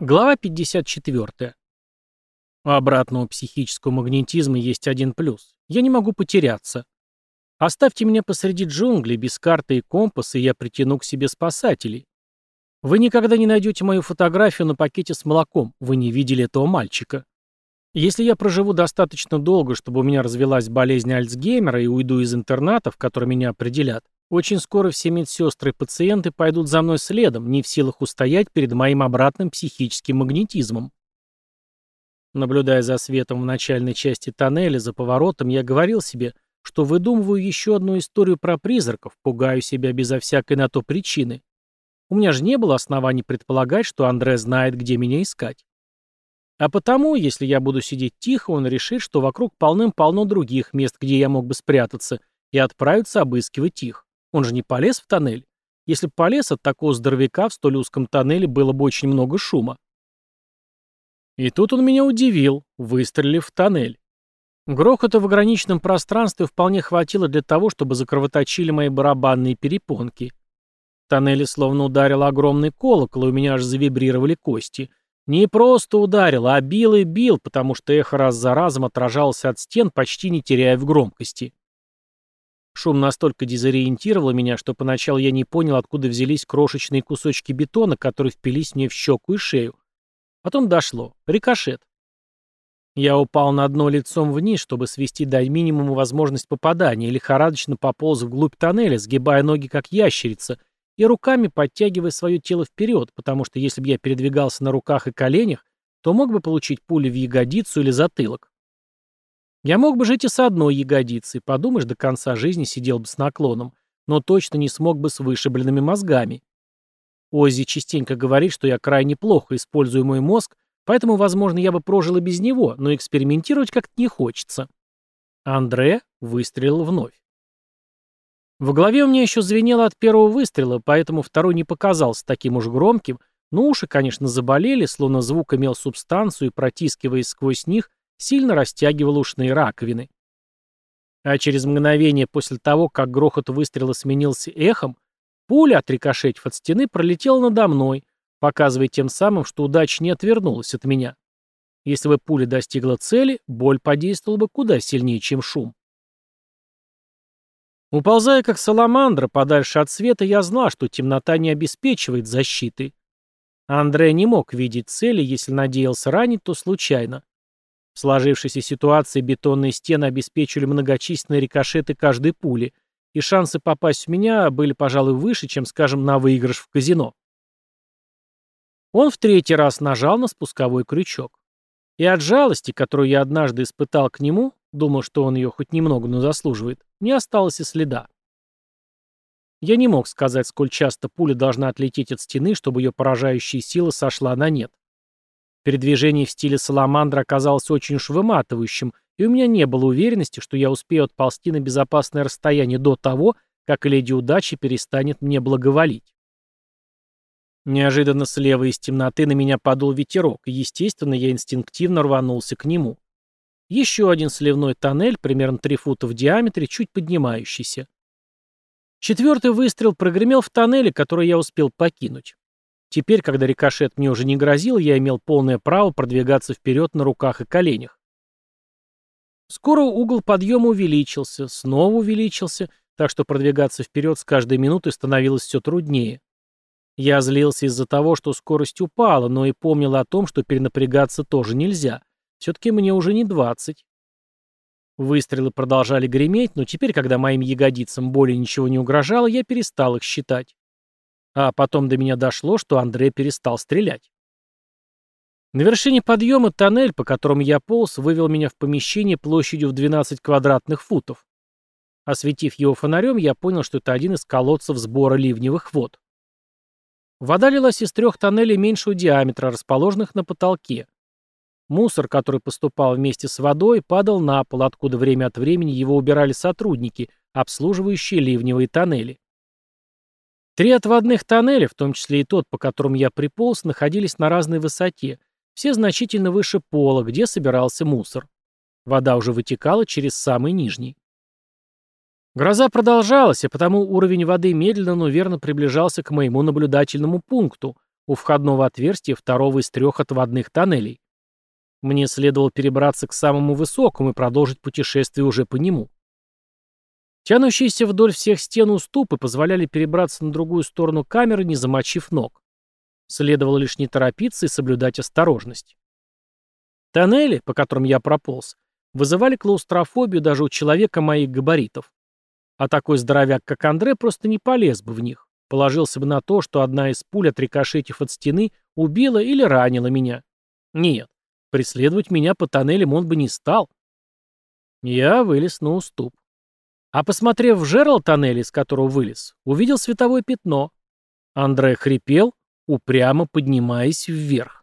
Глава 54. У обратного психического магнетизма есть один плюс. Я не могу потеряться. Оставьте меня посреди джунглей, без карты и компаса, и я притяну к себе спасателей. Вы никогда не найдете мою фотографию на пакете с молоком, вы не видели этого мальчика. Если я проживу достаточно долго, чтобы у меня развелась болезнь Альцгеймера и уйду из интерната, в который меня определят, очень скоро все медсестры и пациенты пойдут за мной следом, не в силах устоять перед моим обратным психическим магнетизмом. Наблюдая за светом в начальной части тоннеля, за поворотом, я говорил себе, что выдумываю еще одну историю про призраков, пугаю себя безо всякой на то причины. У меня же не было оснований предполагать, что Андре знает, где меня искать. А потому, если я буду сидеть тихо, он решит, что вокруг полным-полно других мест, где я мог бы спрятаться, и отправится обыскивать их. Он же не полез в тоннель. Если бы полез от такого здоровяка в столь узком тоннеле было бы очень много шума. И тут он меня удивил, выстрелив в тоннель. Грохота в ограниченном пространстве вполне хватило для того, чтобы закровоточили мои барабанные перепонки. В тоннеле словно ударил огромный колокол, и у меня аж завибрировали кости. Не просто ударил, а бил и бил, потому что эхо раз за разом отражалось от стен, почти не теряя в громкости. Шум настолько дезориентировал меня, что поначалу я не понял, откуда взялись крошечные кусочки бетона, которые впились мне в щеку и шею. Потом дошло. Рикошет. Я упал на дно лицом вниз, чтобы свести до минимума возможность попадания, и лихорадочно пополз вглубь тоннеля, сгибая ноги как ящерица, и руками подтягивая свое тело вперед, потому что если бы я передвигался на руках и коленях, то мог бы получить пули в ягодицу или затылок. Я мог бы жить и с одной ягодицей, подумаешь, до конца жизни сидел бы с наклоном, но точно не смог бы с вышибленными мозгами. Оззи частенько говорит, что я крайне плохо использую мой мозг, поэтому, возможно, я бы прожил и без него, но экспериментировать как-то не хочется. Андре выстрелил вновь. В голове у меня еще звенело от первого выстрела, поэтому второй не показался таким уж громким, но уши, конечно, заболели, словно звук имел субстанцию и, протискиваясь сквозь них, сильно растягивал ушные раковины. А через мгновение после того, как грохот выстрела сменился эхом, пуля, отрикошетив от стены, пролетела надо мной, показывая тем самым, что удача не отвернулась от меня. Если бы пуля достигла цели, боль подействовала бы куда сильнее, чем шум. Уползая как саламандра подальше от света, я знал, что темнота не обеспечивает защиты. Андрей не мог видеть цели, если надеялся ранить, то случайно. В сложившейся ситуации бетонные стены обеспечивали многочисленные рикошеты каждой пули, и шансы попасть в меня были, пожалуй, выше, чем, скажем, на выигрыш в казино. Он в третий раз нажал на спусковой крючок. И от жалости, которую я однажды испытал к нему, думал, что он ее хоть немного, но заслуживает, не осталось и следа. Я не мог сказать, сколь часто пуля должна отлететь от стены, чтобы ее поражающая сила сошла на нет. Передвижение в стиле саламандра оказалось очень уж выматывающим, и у меня не было уверенности, что я успею отползти на безопасное расстояние до того, как леди удачи перестанет мне благоволить. Неожиданно слева из темноты на меня подул ветерок, и, естественно, я инстинктивно рванулся к нему. Еще один сливной тоннель, примерно 3 фута в диаметре, чуть поднимающийся. Четвертый выстрел прогремел в тоннеле, который я успел покинуть. Теперь, когда рикошет мне уже не грозил, я имел полное право продвигаться вперед на руках и коленях. Скоро угол подъема увеличился, снова увеличился, так что продвигаться вперед с каждой минутой становилось все труднее. Я злился из-за того, что скорость упала, но и помнил о том, что перенапрягаться тоже нельзя. Все-таки мне уже не двадцать. Выстрелы продолжали греметь, но теперь, когда моим ягодицам более ничего не угрожало, я перестал их считать. А потом до меня дошло, что Андрей перестал стрелять. На вершине подъема тоннель, по которому я полз, вывел меня в помещение площадью в 12 квадратных футов. Осветив его фонарем, я понял, что это один из колодцев сбора ливневых вод. Вода лилась из трех тоннелей меньшего диаметра, расположенных на потолке. Мусор, который поступал вместе с водой, падал на пол, откуда время от времени его убирали сотрудники, обслуживающие ливневые тоннели. Три отводных тоннеля, в том числе и тот, по которому я приполз, находились на разной высоте, все значительно выше пола, где собирался мусор. Вода уже вытекала через самый нижний. Гроза продолжалась, и потому уровень воды медленно, но верно приближался к моему наблюдательному пункту, у входного отверстия второго из трех отводных тоннелей. Мне следовало перебраться к самому высокому и продолжить путешествие уже по нему. Тянущиеся вдоль всех стен уступы позволяли перебраться на другую сторону камеры, не замочив ног. Следовало лишь не торопиться и соблюдать осторожность. Тоннели, по которым я прополз, вызывали клаустрофобию даже у человека моих габаритов. А такой здоровяк, как Андре, просто не полез бы в них. Положился бы на то, что одна из пуль, отрикошетив от стены, убила или ранила меня. Нет, преследовать меня по тоннелям он бы не стал. Я вылез на уступ. А посмотрев в жерло тоннеля, из которого вылез, увидел световое пятно. Андре хрипел, упрямо поднимаясь вверх.